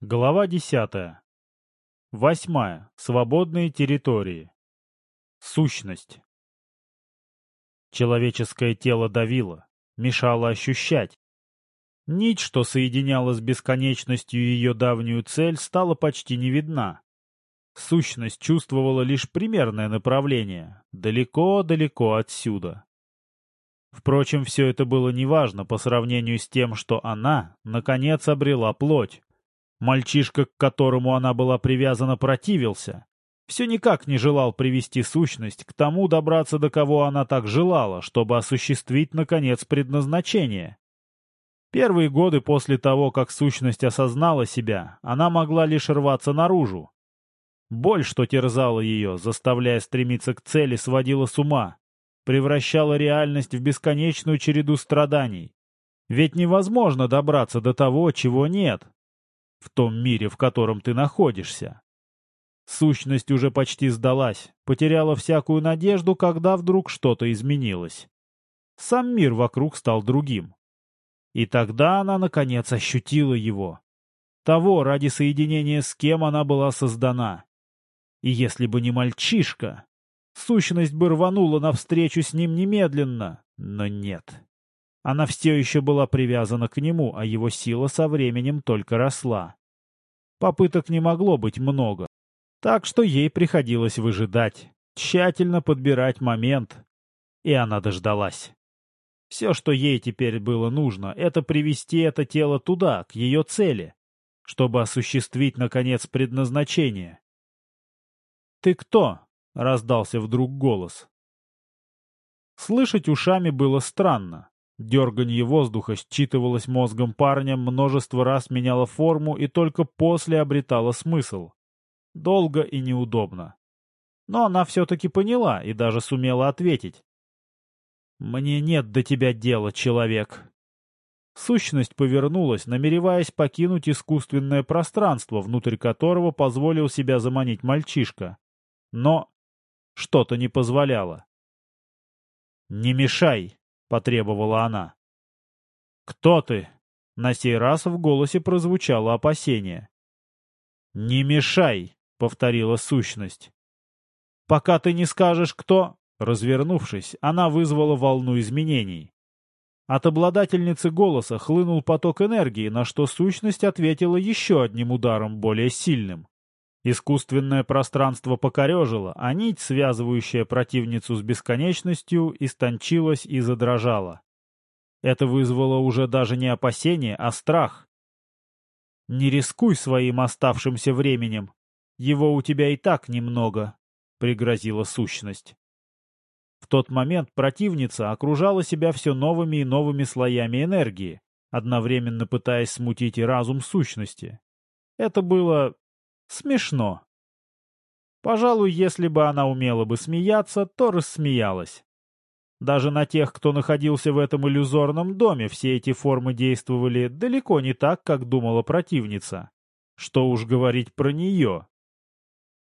Глава десятая. Восьмая. Свободные территории. Сущность. Человеческое тело давило, мешало ощущать. Нить, что соединяла с бесконечностью ее давнюю цель, стала почти не видна. Сущность чувствовала лишь примерное направление, далеко-далеко отсюда. Впрочем, все это было неважно по сравнению с тем, что она, наконец, обрела плоть. Мальчишка, к которому она была привязана, противился. Все никак не желал привести сущность к тому добраться, до кого она так желала, чтобы осуществить, наконец, предназначение. Первые годы после того, как сущность осознала себя, она могла лишь рваться наружу. Боль, что терзала ее, заставляя стремиться к цели, сводила с ума, превращала реальность в бесконечную череду страданий. Ведь невозможно добраться до того, чего нет, в том мире, в котором ты находишься. Сущность уже почти сдалась, потеряла всякую надежду, когда вдруг что-то изменилось. Сам мир вокруг стал другим. И тогда она, наконец, ощутила его. Того, ради соединения с кем она была создана. И если бы не мальчишка, сущность бы рванула навстречу с ним немедленно, но нет. Она все еще была привязана к нему, а его сила со временем только росла. Попыток не могло быть много, так что ей приходилось выжидать, тщательно подбирать момент. И она дождалась. Все, что ей теперь было нужно, это привести это тело туда, к ее цели, чтобы осуществить, наконец, предназначение. «Ты кто?» — раздался вдруг голос. Слышать ушами было странно. Дерганье воздуха считывалось мозгом парня, множество раз меняло форму и только после обретало смысл. Долго и неудобно. Но она все-таки поняла и даже сумела ответить. «Мне нет до тебя дела, человек». Сущность повернулась, намереваясь покинуть искусственное пространство, внутрь которого позволил себя заманить мальчишка. Но что-то не позволяло. «Не мешай!» — потребовала она. «Кто ты?» — на сей раз в голосе прозвучало опасение. «Не мешай!» — повторила сущность. «Пока ты не скажешь, кто...» Развернувшись, она вызвала волну изменений. От обладательницы голоса хлынул поток энергии, на что сущность ответила еще одним ударом, более сильным. Искусственное пространство покорежило, а нить, связывающая противницу с бесконечностью, истончилась и задрожала. Это вызвало уже даже не опасение, а страх. «Не рискуй своим оставшимся временем. Его у тебя и так немного», — пригрозила сущность. В тот момент противница окружала себя все новыми и новыми слоями энергии, одновременно пытаясь смутить и разум сущности. Это было Смешно. Пожалуй, если бы она умела бы смеяться, то рассмеялась. Даже на тех, кто находился в этом иллюзорном доме, все эти формы действовали далеко не так, как думала противница. Что уж говорить про нее.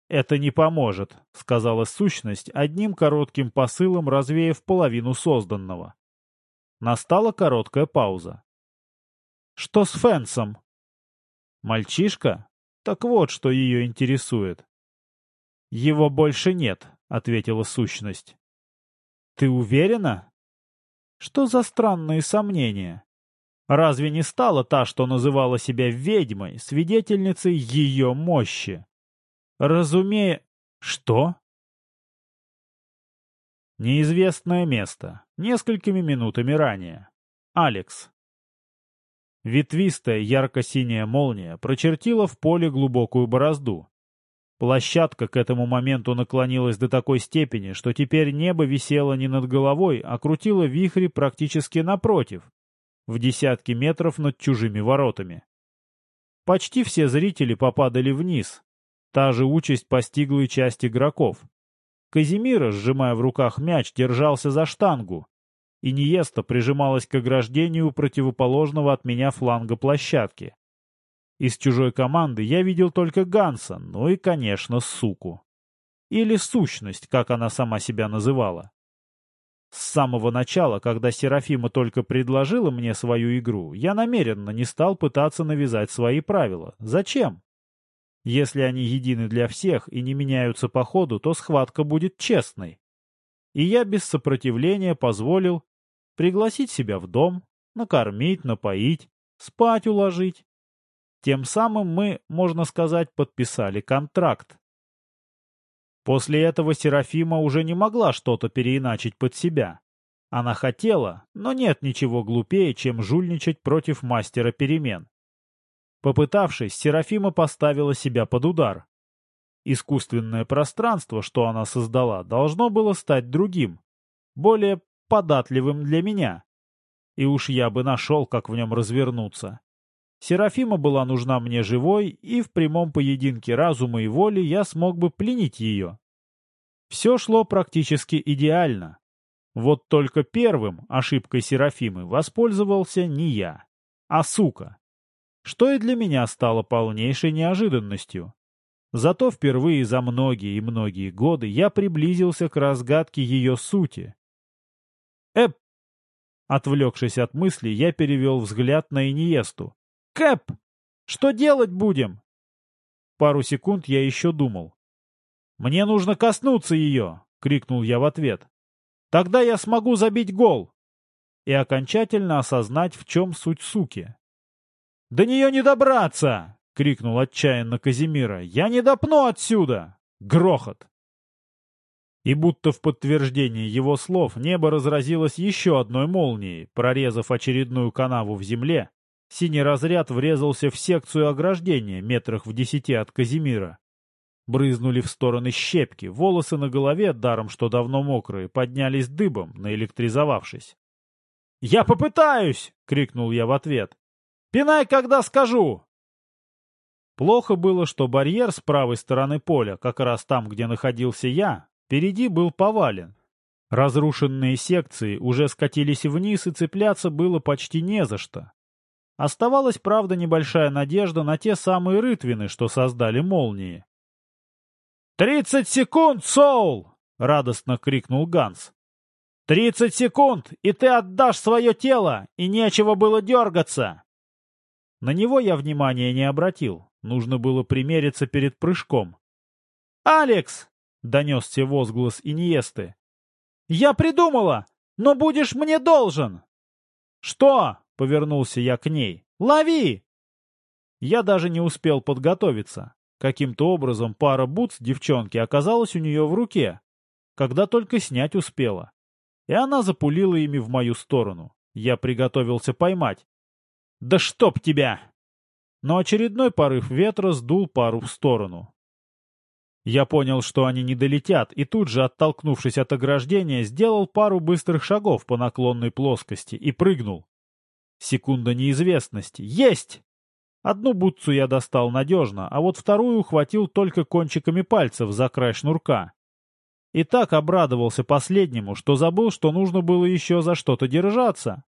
«Это не поможет», — сказала сущность, одним коротким посылом развеяв половину созданного. Настала короткая пауза. «Что с Фэнсом?» «Мальчишка?» Так вот, что ее интересует. «Его больше нет», — ответила сущность. «Ты уверена?» «Что за странные сомнения? Разве не стала та, что называла себя ведьмой, свидетельницей ее мощи?» «Разумея...» «Что?» Неизвестное место. Несколькими минутами ранее. Алекс. Ветвистая ярко-синяя молния прочертила в поле глубокую борозду. Площадка к этому моменту наклонилась до такой степени, что теперь небо висело не над головой, а крутило вихри практически напротив, в десятки метров над чужими воротами. Почти все зрители попадали вниз. Та же участь постигла и часть игроков. Казимира, сжимая в руках мяч, держался за штангу, и Ниеста прижималась к ограждению противоположного от меня фланга площадки. Из чужой команды я видел только Ганса, ну и, конечно, суку. Или сущность, как она сама себя называла. С самого начала, когда Серафима только предложила мне свою игру, я намеренно не стал пытаться навязать свои правила. Зачем? Если они едины для всех и не меняются по ходу, то схватка будет честной. И я без сопротивления позволил пригласить себя в дом, накормить, напоить, спать уложить. Тем самым мы, можно сказать, подписали контракт. После этого Серафима уже не могла что-то переиначить под себя. Она хотела, но нет ничего глупее, чем жульничать против мастера перемен. Попытавшись, Серафима поставила себя под удар. Искусственное пространство, что она создала, должно было стать другим, более податливым для меня. И уж я бы нашел, как в нем развернуться. Серафима была нужна мне живой, и в прямом поединке разума и воли я смог бы пленить ее. Все шло практически идеально. Вот только первым ошибкой Серафимы воспользовался не я, а сука. Что и для меня стало полнейшей неожиданностью. Зато впервые за многие и многие годы я приблизился к разгадке ее сути. «Эп!» Отвлекшись от мысли, я перевел взгляд на Иниесту. «Кэп! Что делать будем?» Пару секунд я еще думал. «Мне нужно коснуться ее!» — крикнул я в ответ. «Тогда я смогу забить гол!» И окончательно осознать, в чем суть суки. «До нее не добраться!» — крикнул отчаянно Казимира. «Я не допну отсюда!» Грохот. И будто в подтверждение его слов небо разразилось еще одной молнией, прорезав очередную канаву в земле Синий разряд врезался в секцию ограждения метрах в десяти от Казимира. Брызнули в стороны щепки, волосы на голове, даром что давно мокрые, поднялись дыбом, наэлектризовавшись. «Я попытаюсь!» — крикнул я в ответ. «Пинай, когда скажу!» Плохо было, что барьер с правой стороны поля, как раз там, где находился я, впереди был повален. Разрушенные секции уже скатились вниз, и цепляться было почти не за что. Оставалась, правда, небольшая надежда на те самые рытвины, что создали молнии. «Тридцать секунд, Соул!» — радостно крикнул Ганс. «Тридцать секунд, и ты отдашь свое тело, и нечего было дергаться!» На него я внимания не обратил. Нужно было примериться перед прыжком. «Алекс!» — донесся возглас Иньесты. «Я придумала, но будешь мне должен!» «Что?» — повернулся я к ней. «Лови!» Я даже не успел подготовиться. Каким-то образом пара бутс девчонки оказалась у нее в руке, когда только снять успела. И она запулила ими в мою сторону. Я приготовился поймать. «Да чтоб тебя!» Но очередной порыв ветра сдул пару в сторону. Я понял, что они не долетят, и тут же, оттолкнувшись от ограждения, сделал пару быстрых шагов по наклонной плоскости и прыгнул. Секунда неизвестности. Есть! Одну бутцу я достал надежно, а вот вторую ухватил только кончиками пальцев за край шнурка. И так обрадовался последнему, что забыл, что нужно было еще за что-то держаться.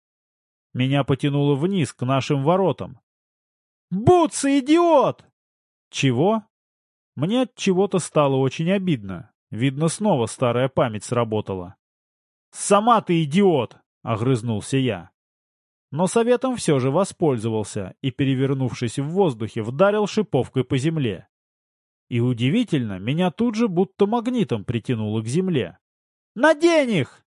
Меня потянуло вниз, к нашим воротам. «Бутсы, идиот!» «Чего?» Мне от чего-то стало очень обидно. Видно, снова старая память сработала. «Сама ты идиот!» — огрызнулся я но советом все же воспользовался и, перевернувшись в воздухе, вдарил шиповкой по земле. И удивительно, меня тут же будто магнитом притянуло к земле. «Надень их!»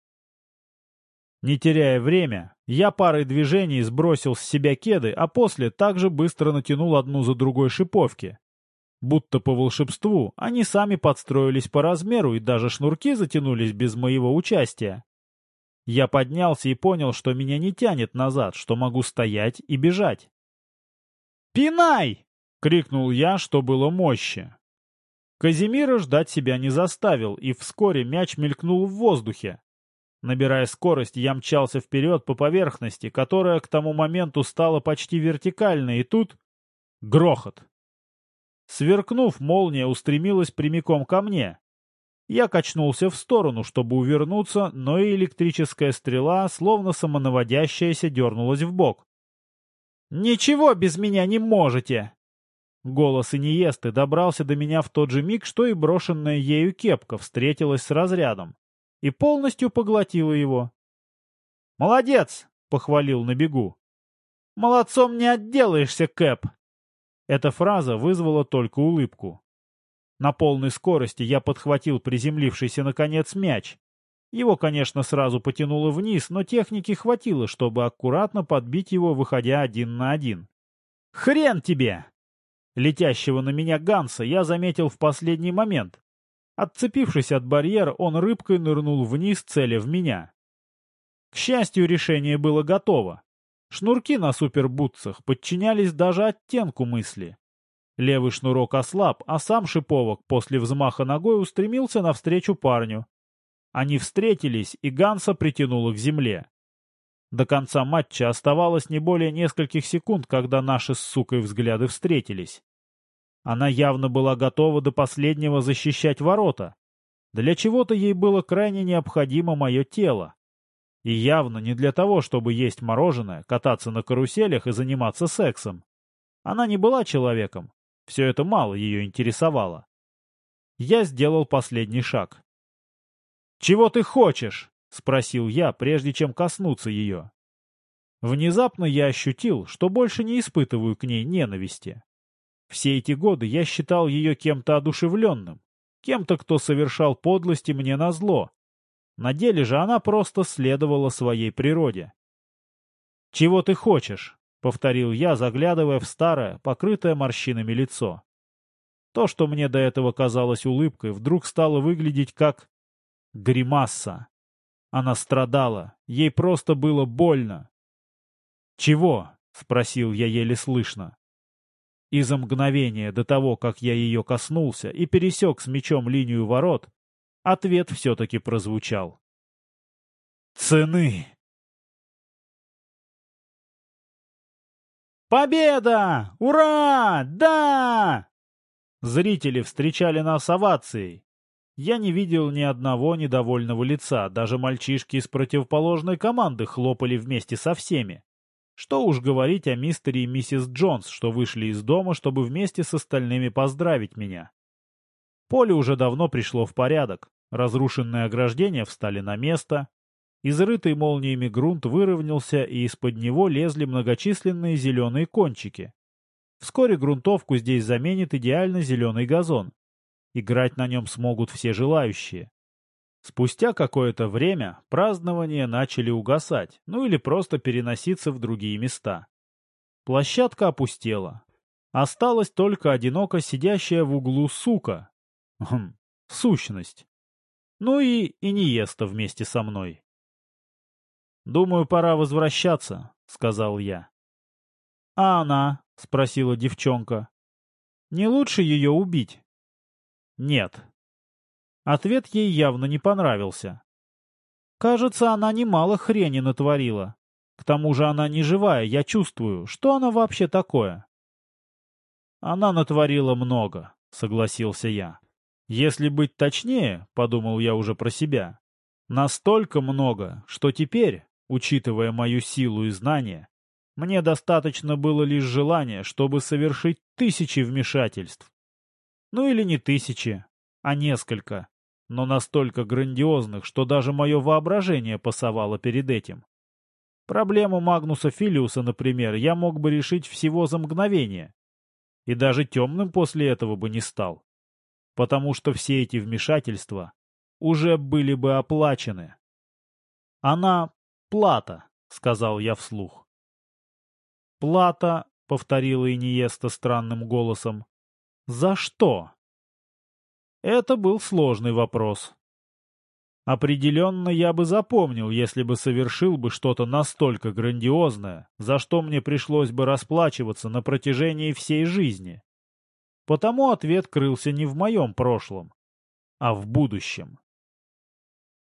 Не теряя время, я парой движений сбросил с себя кеды, а после также быстро натянул одну за другой шиповки. Будто по волшебству, они сами подстроились по размеру и даже шнурки затянулись без моего участия. Я поднялся и понял, что меня не тянет назад, что могу стоять и бежать. «Пинай!» — крикнул я, что было мощи. Казимира ждать себя не заставил, и вскоре мяч мелькнул в воздухе. Набирая скорость, я мчался вперед по поверхности, которая к тому моменту стала почти вертикальной, и тут... Грохот! Сверкнув, молния устремилась прямиком ко мне. Я качнулся в сторону, чтобы увернуться, но и электрическая стрела, словно самонаводящаяся, дернулась в бок. «Ничего без меня не можете!» Голос Иниесты добрался до меня в тот же миг, что и брошенная ею кепка встретилась с разрядом. и полностью поглотила его. «Молодец!» — похвалил на бегу. «Молодцом не отделаешься, Кэп!» Эта фраза вызвала только улыбку. На полной скорости я подхватил приземлившийся наконец мяч. Его, конечно, сразу потянуло вниз, но техники хватило, чтобы аккуратно подбить его, выходя один на один. «Хрен тебе!» Летящего на меня Ганса я заметил в последний момент. Отцепившись от барьера, он рыбкой нырнул вниз, целя в меня. К счастью, решение было готово. Шнурки на супербутсах подчинялись даже оттенку мысли. Левый шнурок ослаб, а сам шиповок после взмаха ногой устремился навстречу парню. Они встретились, и Ганса притянуло к земле. До конца матча оставалось не более нескольких секунд, когда наши с сукой взгляды встретились. Она явно была готова до последнего защищать ворота. Для чего-то ей было крайне необходимо мое тело. И явно не для того, чтобы есть мороженое, кататься на каруселях и заниматься сексом. Она не была человеком. Все это мало ее интересовало. Я сделал последний шаг. «Чего ты хочешь?» — спросил я, прежде чем коснуться ее. Внезапно я ощутил, что больше не испытываю к ней ненависти. Все эти годы я считал ее кем-то одушевленным, кем-то, кто совершал подлости мне назло, на деле же она просто следовала своей природе. «Чего ты хочешь?» — повторил я, заглядывая в старое, покрытое морщинами лицо. То, что мне до этого казалось улыбкой, вдруг стало выглядеть как гримаса. Она страдала, ей просто было больно. «Чего?» — спросил я еле слышно. И за мгновение до того, как я ее коснулся и пересек с мечом линию ворот, Ответ все-таки прозвучал. Цены. «Победа! Ура! Да!» Зрители встречали нас овацией. Я не видел ни одного недовольного лица, даже мальчишки из противоположной команды хлопали вместе со всеми. Что уж говорить о мистере и миссис Джонс, что вышли из дома, чтобы вместе с остальными поздравить меня. Поле уже давно пришло в порядок. Разрушенные ограждения встали на место, изрытый молниями грунт выровнялся, и из-под него лезли многочисленные зеленые кончики. Вскоре грунтовку здесь заменит идеально зеленый газон. Играть на нем смогут все желающие. Спустя какое-то время празднования начали угасать, ну или просто переноситься в другие места. Площадка опустела. Осталась только одиноко сидящая в углу сука. Хм, сущность. Ну и Иниеста вместе со мной. «Думаю, пора возвращаться», — сказал я. «А она?» — спросила девчонка. «Не лучше ее убить?» «Нет». Ответ ей явно не понравился. «Кажется, она немало хрени натворила. К тому же она не живая, я чувствую. Что она вообще такое?» «Она натворила много», — согласился я. Если быть точнее, подумал я уже про себя, настолько много, что теперь, учитывая мою силу и знания, мне достаточно было лишь желания, чтобы совершить тысячи вмешательств. Ну или не тысячи, а несколько, но настолько грандиозных, что даже мое воображение пасовало перед этим. Проблему Магнуса Филиуса, например, я мог бы решить всего за мгновение. И даже темным после этого бы не стал потому что все эти вмешательства уже были бы оплачены. «Она — плата», — сказал я вслух. «Плата», — повторила Иниеста странным голосом. «За что?» Это был сложный вопрос. Определенно я бы запомнил, если бы совершил бы что-то настолько грандиозное, за что мне пришлось бы расплачиваться на протяжении всей жизни. Потому ответ крылся не в моем прошлом, а в будущем.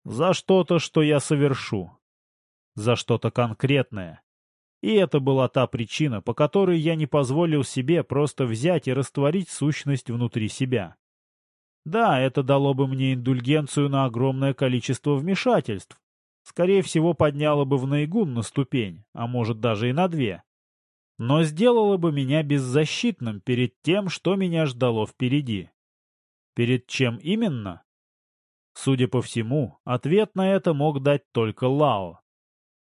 За что-то, что я совершу. За что-то конкретное. И это была та причина, по которой я не позволил себе просто взять и растворить сущность внутри себя. Да, это дало бы мне индульгенцию на огромное количество вмешательств. Скорее всего, подняло бы в наигун на ступень, а может даже и на две но сделала бы меня беззащитным перед тем, что меня ждало впереди. Перед чем именно? Судя по всему, ответ на это мог дать только Лао.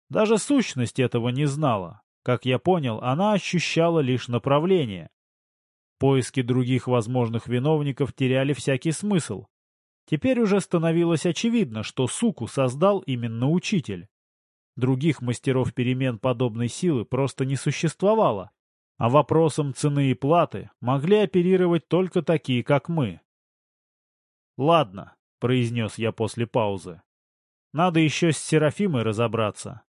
Даже сущность этого не знала. Как я понял, она ощущала лишь направление. Поиски других возможных виновников теряли всякий смысл. Теперь уже становилось очевидно, что суку создал именно учитель. Других мастеров перемен подобной силы просто не существовало, а вопросом цены и платы могли оперировать только такие, как мы. «Ладно», — произнес я после паузы. «Надо еще с Серафимой разобраться».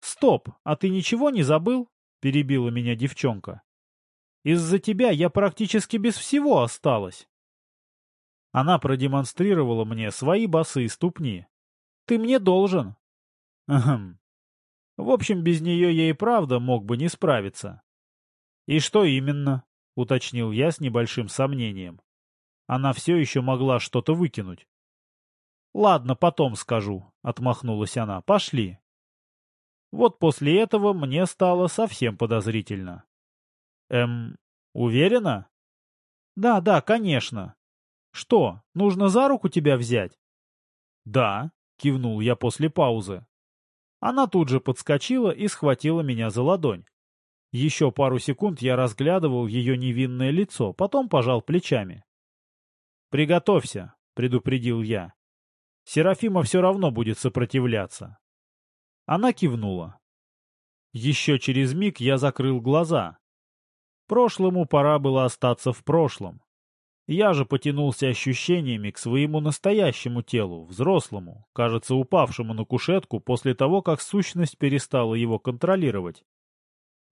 «Стоп, а ты ничего не забыл?» — перебила меня девчонка. «Из-за тебя я практически без всего осталась». Она продемонстрировала мне свои босые ступни. «Ты мне должен». «Ахм». В общем, без нее я и правда мог бы не справиться. «И что именно?» — уточнил я с небольшим сомнением. Она все еще могла что-то выкинуть. «Ладно, потом скажу», — отмахнулась она. «Пошли». Вот после этого мне стало совсем подозрительно. «Эм, уверена?» «Да, да, конечно. Что, нужно за руку тебя взять?» «Да», — кивнул я после паузы. Она тут же подскочила и схватила меня за ладонь. Еще пару секунд я разглядывал ее невинное лицо, потом пожал плечами. «Приготовься», — предупредил я. «Серафима все равно будет сопротивляться». Она кивнула. Еще через миг я закрыл глаза. Прошлому пора было остаться в прошлом. Я же потянулся ощущениями к своему настоящему телу, взрослому, кажется, упавшему на кушетку после того, как сущность перестала его контролировать.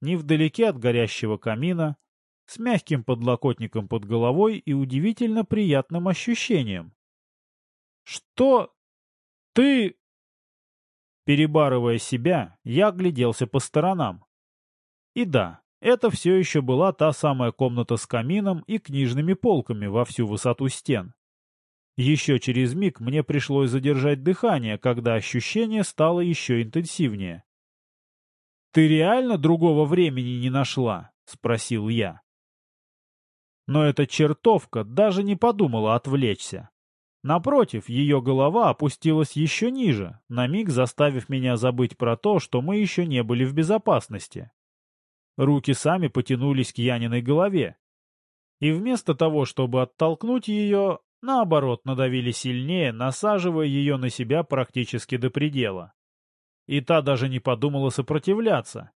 Невдалеке от горящего камина, с мягким подлокотником под головой и удивительно приятным ощущением. «Что? Ты...» Перебарывая себя, я огляделся по сторонам. И да, это все еще была та самая комната с камином и книжными полками во всю высоту стен. Еще через миг мне пришлось задержать дыхание, когда ощущение стало еще интенсивнее. «Ты реально другого времени не нашла?» — спросил я. Но эта чертовка даже не подумала отвлечься. Напротив, ее голова опустилась еще ниже, на миг заставив меня забыть про то, что мы еще не были в безопасности. Руки сами потянулись к Яниной голове. И вместо того, чтобы оттолкнуть ее, наоборот, надавили сильнее, насаживая ее на себя практически до предела. И та даже не подумала сопротивляться.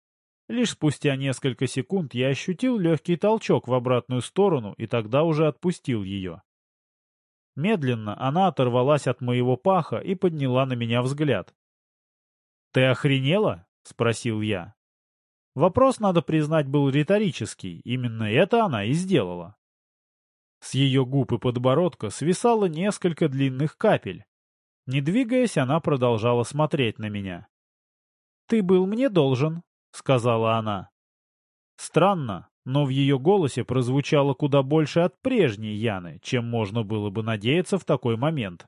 Лишь спустя несколько секунд я ощутил легкий толчок в обратную сторону и тогда уже отпустил ее. Медленно она оторвалась от моего паха и подняла на меня взгляд. «Ты охренела?» — спросил я. Вопрос, надо признать, был риторический, именно это она и сделала. С ее губ и подбородка свисало несколько длинных капель. Не двигаясь, она продолжала смотреть на меня. «Ты был мне должен», — сказала она. Странно, но в ее голосе прозвучало куда больше от прежней Яны, чем можно было бы надеяться в такой момент.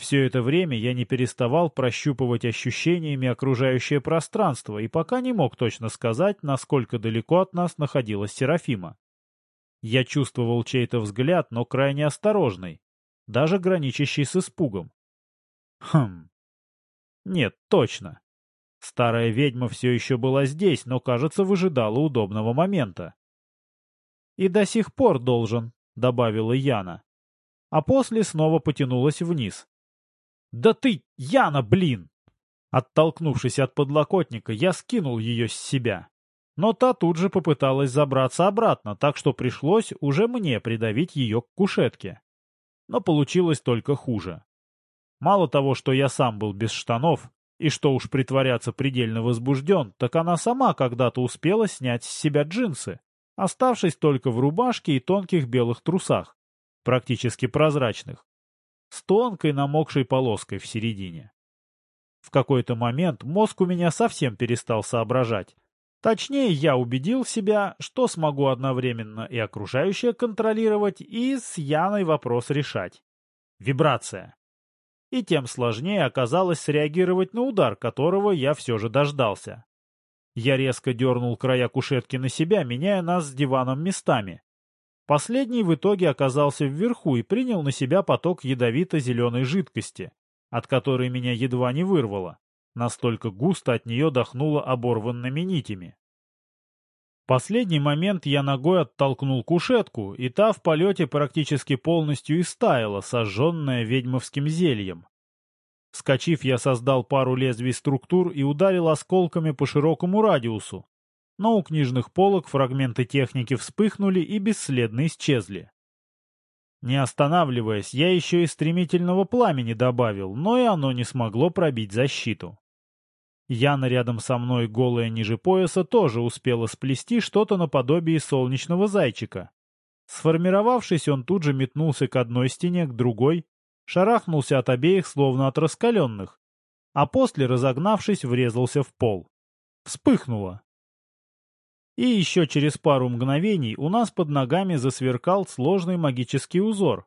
Все это время я не переставал прощупывать ощущениями окружающее пространство и пока не мог точно сказать, насколько далеко от нас находилась Серафима. Я чувствовал чей-то взгляд, но крайне осторожный, даже граничащий с испугом. Хм. Нет, точно. Старая ведьма все еще была здесь, но, кажется, выжидала удобного момента. «И до сих пор должен», — добавила Яна. А после снова потянулась вниз, «Да ты, Яна, блин!» Оттолкнувшись от подлокотника, я скинул ее с себя. Но та тут же попыталась забраться обратно, так что пришлось уже мне придавить ее к кушетке. Но получилось только хуже. Мало того, что я сам был без штанов, и что уж притворяться предельно возбужден, так она сама когда-то успела снять с себя джинсы, оставшись только в рубашке и тонких белых трусах, практически прозрачных с тонкой намокшей полоской в середине. В какой-то момент мозг у меня совсем перестал соображать. Точнее, я убедил себя, что смогу одновременно и окружающее контролировать, и с Яной вопрос решать. Вибрация. И тем сложнее оказалось среагировать на удар, которого я все же дождался. Я резко дернул края кушетки на себя, меняя нас с диваном местами. Последний в итоге оказался вверху и принял на себя поток ядовито-зеленой жидкости, от которой меня едва не вырвало. Настолько густо от нее дохнуло оборванными нитями. Последний момент я ногой оттолкнул кушетку, и та в полете практически полностью истаяла, сожженная ведьмовским зельем. Вскочив, я создал пару лезвий структур и ударил осколками по широкому радиусу, но у книжных полок фрагменты техники вспыхнули и бесследно исчезли. Не останавливаясь, я еще и стремительного пламени добавил, но и оно не смогло пробить защиту. Яна рядом со мной, голая ниже пояса, тоже успела сплести что-то наподобие солнечного зайчика. Сформировавшись, он тут же метнулся к одной стене, к другой, шарахнулся от обеих, словно от раскаленных, а после, разогнавшись, врезался в пол. Вспыхнуло. И еще через пару мгновений у нас под ногами засверкал сложный магический узор.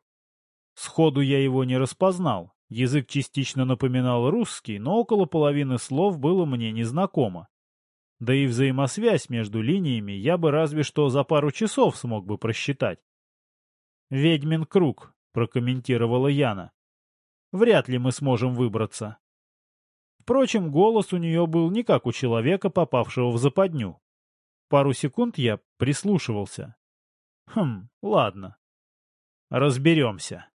Сходу я его не распознал. Язык частично напоминал русский, но около половины слов было мне незнакомо. Да и взаимосвязь между линиями я бы разве что за пару часов смог бы просчитать. «Ведьмин круг», — прокомментировала Яна. «Вряд ли мы сможем выбраться». Впрочем, голос у нее был не как у человека, попавшего в западню. Пару секунд я прислушивался. Хм, ладно. Разберемся.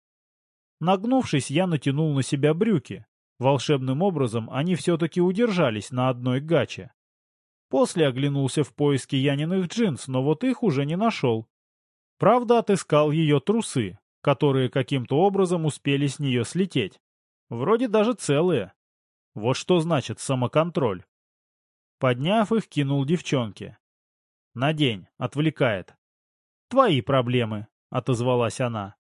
Нагнувшись, я натянул на себя брюки. Волшебным образом они все-таки удержались на одной гаче. После оглянулся в поиске Яниных джинс, но вот их уже не нашел. Правда, отыскал ее трусы, которые каким-то образом успели с нее слететь. Вроде даже целые. Вот что значит самоконтроль. Подняв их, кинул девчонке. Надень, отвлекает. Твои проблемы, отозвалась она.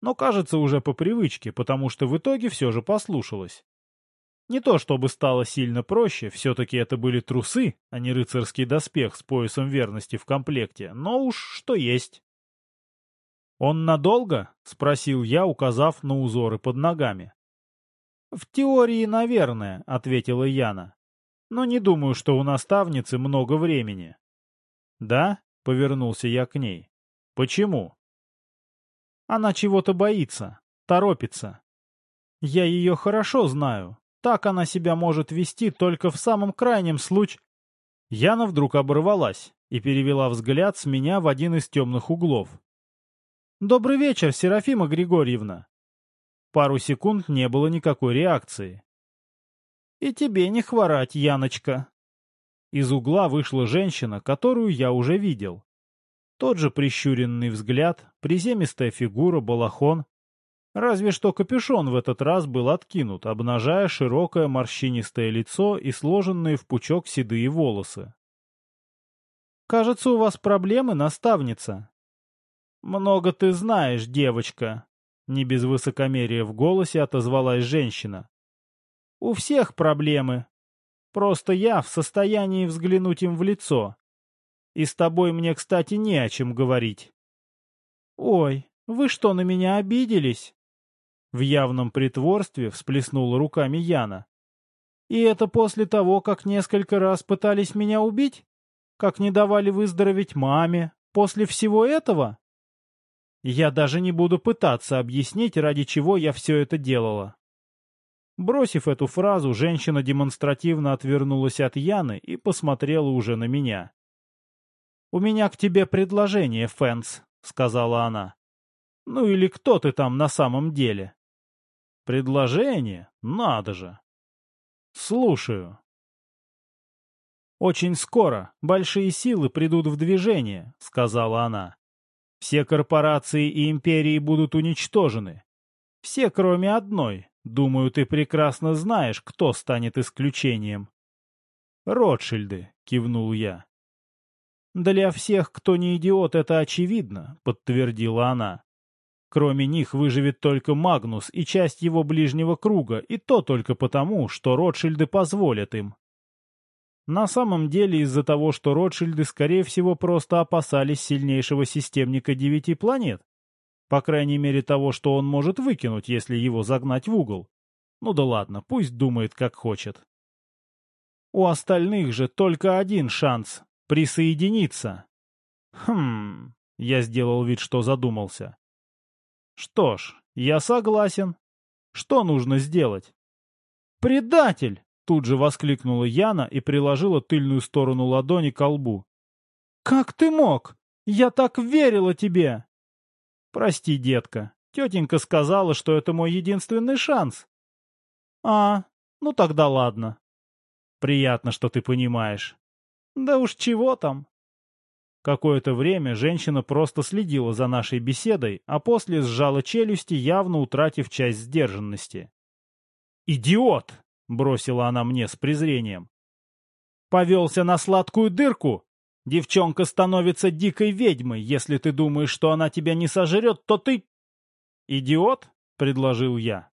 Но, кажется, уже по привычке, потому что в итоге все же послушалась. Не то чтобы стало сильно проще, все-таки это были трусы, а не рыцарский доспех с поясом верности в комплекте, но уж что есть. «Он надолго?» — спросил я, указав на узоры под ногами. «В теории, наверное», — ответила Яна. «Но не думаю, что у наставницы много времени. «Да?» — повернулся я к ней. «Почему?» «Она чего-то боится, торопится. Я ее хорошо знаю. Так она себя может вести только в самом крайнем случае...» Яна вдруг оборвалась и перевела взгляд с меня в один из темных углов. «Добрый вечер, Серафима Григорьевна!» Пару секунд не было никакой реакции. «И тебе не хворать, Яночка!» Из угла вышла женщина, которую я уже видел. Тот же прищуренный взгляд, приземистая фигура, балахон. Разве что капюшон в этот раз был откинут, обнажая широкое морщинистое лицо и сложенные в пучок седые волосы. «Кажется, у вас проблемы, наставница». «Много ты знаешь, девочка», — не без высокомерия в голосе отозвалась женщина. «У всех проблемы, Просто я в состоянии взглянуть им в лицо. И с тобой мне, кстати, не о чем говорить. Ой, вы что, на меня обиделись? В явном притворстве всплеснула руками Яна. И это после того, как несколько раз пытались меня убить? Как не давали выздороветь маме? После всего этого? Я даже не буду пытаться объяснить, ради чего я все это делала. Бросив эту фразу, женщина демонстративно отвернулась от Яны и посмотрела уже на меня. «У меня к тебе предложение, Фэнс», — сказала она. «Ну или кто ты там на самом деле?» «Предложение? Надо же!» «Слушаю». «Очень скоро большие силы придут в движение», — сказала она. «Все корпорации и империи будут уничтожены. Все, кроме одной, Думаю, ты прекрасно знаешь, кто станет исключением. Ротшильды, кивнул я. Для всех, кто не идиот, это очевидно, подтвердила она. Кроме них выживет только Магнус и часть его ближнего круга, и то только потому, что Ротшильды позволят им. На самом деле из-за того, что Ротшильды, скорее всего, просто опасались сильнейшего системника девяти планет, по крайней мере того, что он может выкинуть, если его загнать в угол. Ну да ладно, пусть думает как хочет. У остальных же только один шанс — присоединиться. Хм, Я сделал вид, что задумался. Что ж, я согласен. Что нужно сделать? «Предатель!» — тут же воскликнула Яна и приложила тыльную сторону ладони к лбу. «Как ты мог? Я так верила тебе!» «Прости, детка. Тетенька сказала, что это мой единственный шанс». «А, ну тогда ладно. Приятно, что ты понимаешь. Да уж чего там. Какое-то время женщина просто следила за нашей беседой, а после сжала челюсти, явно утратив часть сдержанности. «Идиот!» — бросила она мне с презрением. «Повелся на сладкую дырку? Девчонка становится дикой ведьмой. Если ты думаешь, что она тебя не сожрет, то ты...» «Идиот?» — предложил я.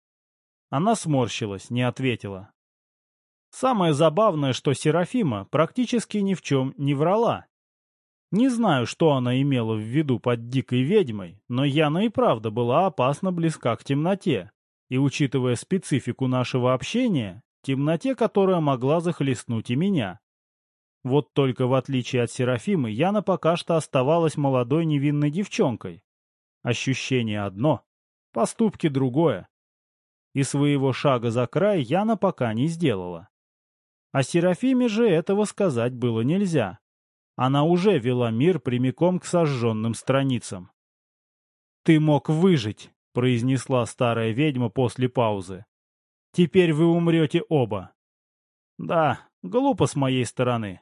Она сморщилась, не ответила. Самое забавное, что Серафима практически ни в чем не врала. Не знаю, что она имела в виду под дикой ведьмой, но Яна и правда была опасно близка к темноте. И учитывая специфику нашего общения, темноте, которая могла захлестнуть и меня. Вот только в отличие от Серафимы, Яна пока что оставалась молодой невинной девчонкой. Ощущение одно, поступки другое. И своего шага за край Яна пока не сделала. О Серафиме же этого сказать было нельзя. Она уже вела мир прямиком к сожженным страницам. «Ты мог выжить», — произнесла старая ведьма после паузы. «Теперь вы умрете оба». «Да, глупо с моей стороны».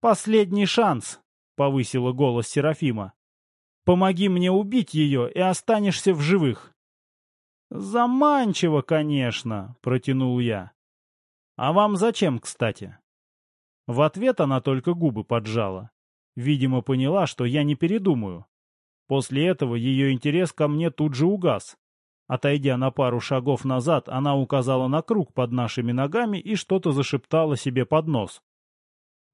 «Последний шанс», — повысила голос Серафима. «Помоги мне убить ее, и останешься в живых». «Заманчиво, конечно», — протянул я. «А вам зачем, кстати?» В ответ она только губы поджала. Видимо, поняла, что я не передумаю. После этого ее интерес ко мне тут же угас. Отойдя на пару шагов назад, она указала на круг под нашими ногами и что-то зашептала себе под нос.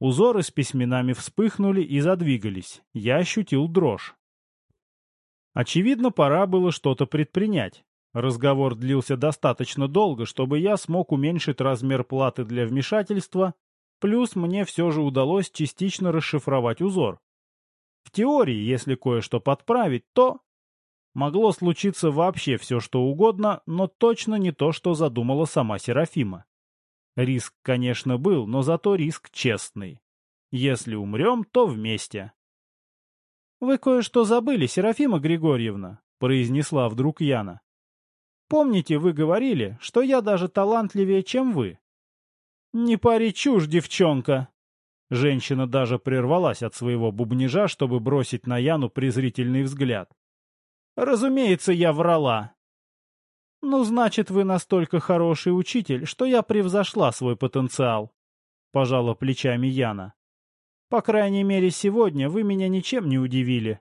Узоры с письменами вспыхнули и задвигались. Я ощутил дрожь. Очевидно, пора было что-то предпринять. Разговор длился достаточно долго, чтобы я смог уменьшить размер платы для вмешательства Плюс мне все же удалось частично расшифровать узор. В теории, если кое-что подправить, то... Могло случиться вообще все, что угодно, но точно не то, что задумала сама Серафима. Риск, конечно, был, но зато риск честный. Если умрем, то вместе. «Вы кое-что забыли, Серафима Григорьевна», — произнесла вдруг Яна. «Помните, вы говорили, что я даже талантливее, чем вы?» «Не пари чушь, девчонка!» Женщина даже прервалась от своего бубнижа, чтобы бросить на Яну презрительный взгляд. «Разумеется, я врала!» «Ну, значит, вы настолько хороший учитель, что я превзошла свой потенциал», — пожала плечами Яна. «По крайней мере, сегодня вы меня ничем не удивили».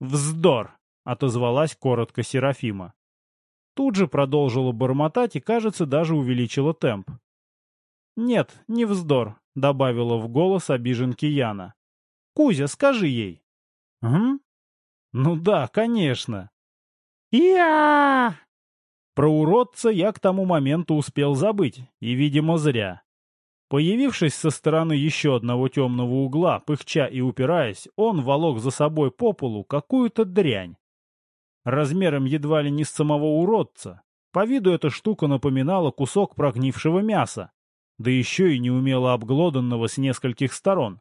«Вздор!» — отозвалась коротко Серафима. Тут же продолжила бормотать и, кажется, даже увеличила темп. «Нет, не вздор», — добавила в голос обиженки Яна. «Кузя, скажи ей». «Угу?» «Ну да, конечно». «Я!» Про уродца я к тому моменту успел забыть, и, видимо, зря. Появившись со стороны еще одного темного угла, пыхча и упираясь, он волок за собой по полу какую-то дрянь. Размером едва ли не с самого уродца. По виду эта штука напоминала кусок прогнившего мяса, да еще и неумело обглоданного с нескольких сторон.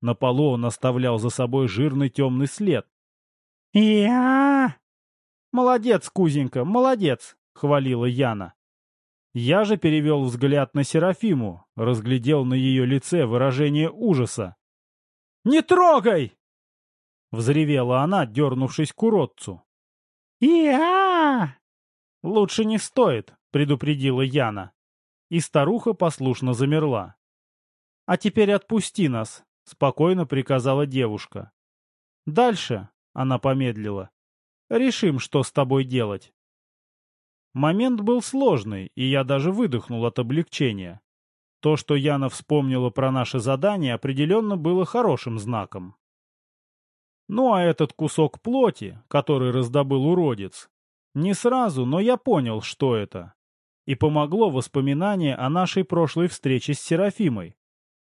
На полу он оставлял за собой жирный темный след. «Я...» «Молодец, Кузенька, молодец!» — хвалила Яна. Я же перевел взгляд на Серафиму, разглядел на ее лице выражение ужаса. «Не трогай!» — взревела она, дернувшись к уродцу. «Я...» «Лучше не стоит», — предупредила Яна и старуха послушно замерла. «А теперь отпусти нас», — спокойно приказала девушка. «Дальше», — она помедлила, — «решим, что с тобой делать». Момент был сложный, и я даже выдохнул от облегчения. То, что Яна вспомнила про наше задание, определенно было хорошим знаком. Ну а этот кусок плоти, который раздобыл уродец, не сразу, но я понял, что это и помогло воспоминание о нашей прошлой встрече с Серафимой.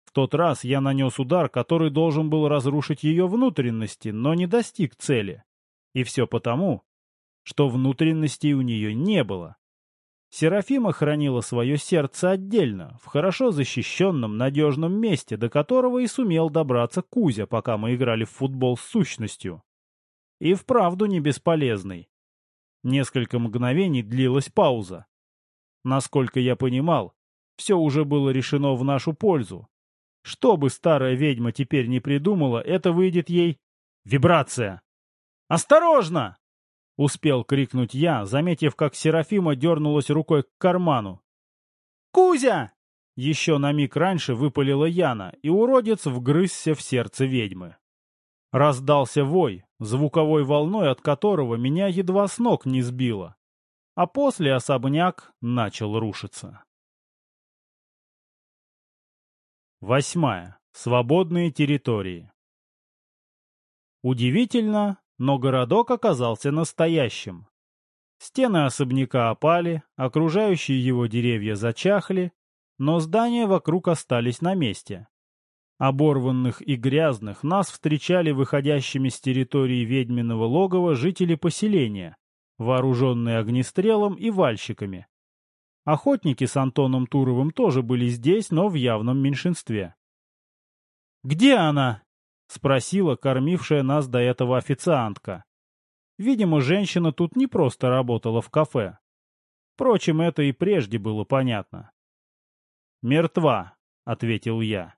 В тот раз я нанес удар, который должен был разрушить ее внутренности, но не достиг цели. И все потому, что внутренностей у нее не было. Серафима хранила свое сердце отдельно, в хорошо защищенном, надежном месте, до которого и сумел добраться Кузя, пока мы играли в футбол с сущностью. И вправду не бесполезный. Несколько мгновений длилась пауза. Насколько я понимал, все уже было решено в нашу пользу. Что бы старая ведьма теперь не придумала, это выйдет ей... Вибрация! «Осторожно!» — успел крикнуть я, заметив, как Серафима дернулась рукой к карману. «Кузя!» — еще на миг раньше выпалила Яна, и уродец вгрызся в сердце ведьмы. Раздался вой, звуковой волной от которого меня едва с ног не сбило. А после особняк начал рушиться. Восьмая. Свободные территории. Удивительно, но городок оказался настоящим. Стены особняка опали, окружающие его деревья зачахли, но здания вокруг остались на месте. Оборванных и грязных нас встречали выходящими с территории ведьминого логова жители поселения, вооруженные огнестрелом и вальщиками. Охотники с Антоном Туровым тоже были здесь, но в явном меньшинстве. «Где она?» — спросила кормившая нас до этого официантка. Видимо, женщина тут не просто работала в кафе. Впрочем, это и прежде было понятно. «Мертва», — ответил я.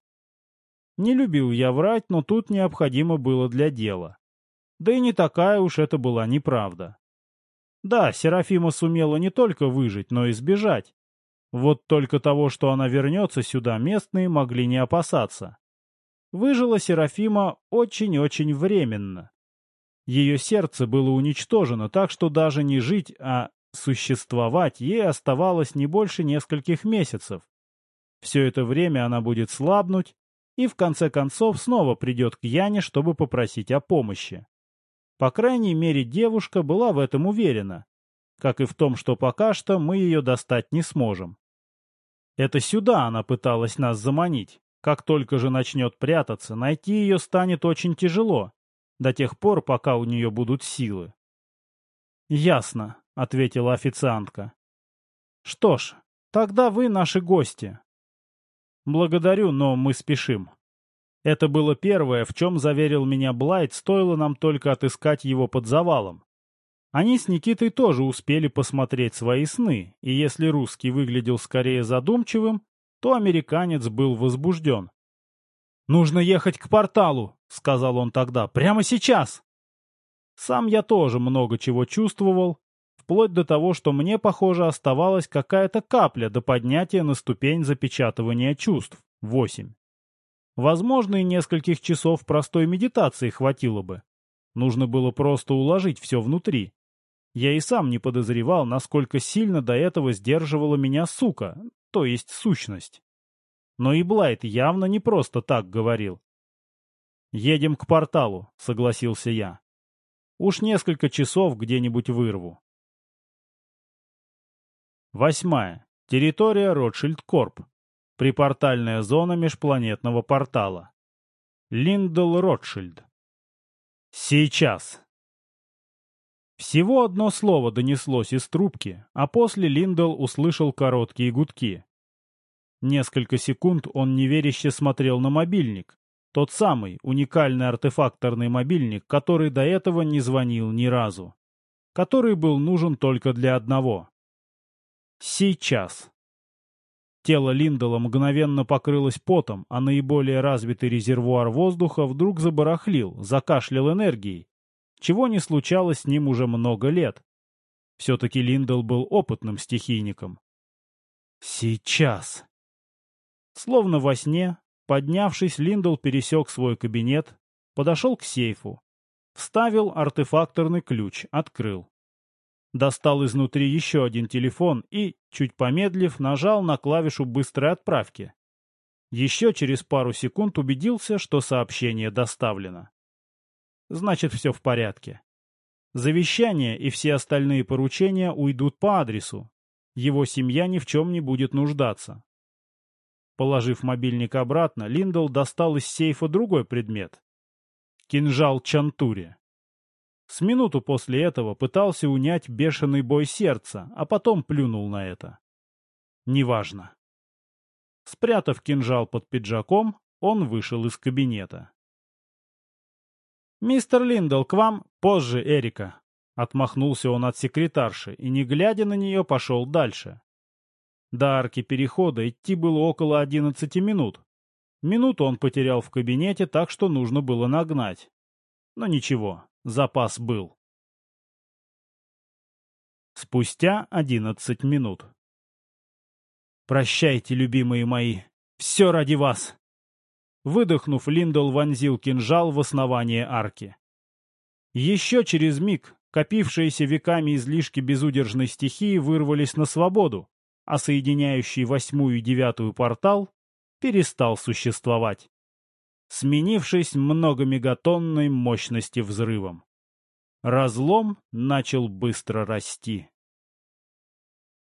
Не любил я врать, но тут необходимо было для дела. Да и не такая уж это была неправда. Да, Серафима сумела не только выжить, но и сбежать. Вот только того, что она вернется сюда, местные могли не опасаться. Выжила Серафима очень-очень временно. Ее сердце было уничтожено, так что даже не жить, а существовать ей оставалось не больше нескольких месяцев. Все это время она будет слабнуть, и в конце концов снова придет к Яне, чтобы попросить о помощи. По крайней мере, девушка была в этом уверена, как и в том, что пока что мы ее достать не сможем. Это сюда она пыталась нас заманить. Как только же начнет прятаться, найти ее станет очень тяжело, до тех пор, пока у нее будут силы. «Ясно», — ответила официантка. «Что ж, тогда вы наши гости. «Благодарю, но мы спешим». Это было первое, в чем заверил меня Блайт, стоило нам только отыскать его под завалом. Они с Никитой тоже успели посмотреть свои сны, и если русский выглядел скорее задумчивым, то американец был возбужден. «Нужно ехать к порталу», — сказал он тогда, — «прямо сейчас». Сам я тоже много чего чувствовал, вплоть до того, что мне, похоже, оставалась какая-то капля до поднятия на ступень запечатывания чувств — восемь. Возможно, и нескольких часов простой медитации хватило бы. Нужно было просто уложить все внутри. Я и сам не подозревал, насколько сильно до этого сдерживала меня сука, то есть сущность. Но и Блайт явно не просто так говорил. «Едем к порталу», — согласился я. «Уж несколько часов где-нибудь вырву». Восьмая. Территория Ротшильд Корп. Припортальная зона межпланетного портала. Линдл Ротшильд. Сейчас. Всего одно слово донеслось из трубки, а после Линдл услышал короткие гудки. Несколько секунд он неверяще смотрел на мобильник. Тот самый, уникальный артефакторный мобильник, который до этого не звонил ни разу. Который был нужен только для одного Сейчас. Тело Линдала мгновенно покрылось потом, а наиболее развитый резервуар воздуха вдруг забарахлил, закашлял энергией, чего не случалось с ним уже много лет. Все-таки Линдал был опытным стихийником. Сейчас. Словно во сне, поднявшись, Линдал пересек свой кабинет, подошел к сейфу, вставил артефакторный ключ, открыл. Достал изнутри еще один телефон и, чуть помедлив, нажал на клавишу быстрой отправки. Еще через пару секунд убедился, что сообщение доставлено. Значит, все в порядке. Завещание и все остальные поручения уйдут по адресу. Его семья ни в чем не будет нуждаться. Положив мобильник обратно, Линдл достал из сейфа другой предмет. Кинжал Чантури. С минуту после этого пытался унять бешеный бой сердца, а потом плюнул на это. Неважно. Спрятав кинжал под пиджаком, он вышел из кабинета. «Мистер Линдл, к вам позже, Эрика!» Отмахнулся он от секретарши и, не глядя на нее, пошел дальше. До арки перехода идти было около одиннадцати минут. Минуту он потерял в кабинете, так что нужно было нагнать. Но ничего, запас был. Спустя одиннадцать минут. «Прощайте, любимые мои, все ради вас!» Выдохнув, Линдл вонзил кинжал в основание арки. Еще через миг копившиеся веками излишки безудержной стихии вырвались на свободу, а соединяющий восьмую и девятую портал перестал существовать, сменившись многомегатонной мощности взрывом. Разлом начал быстро расти.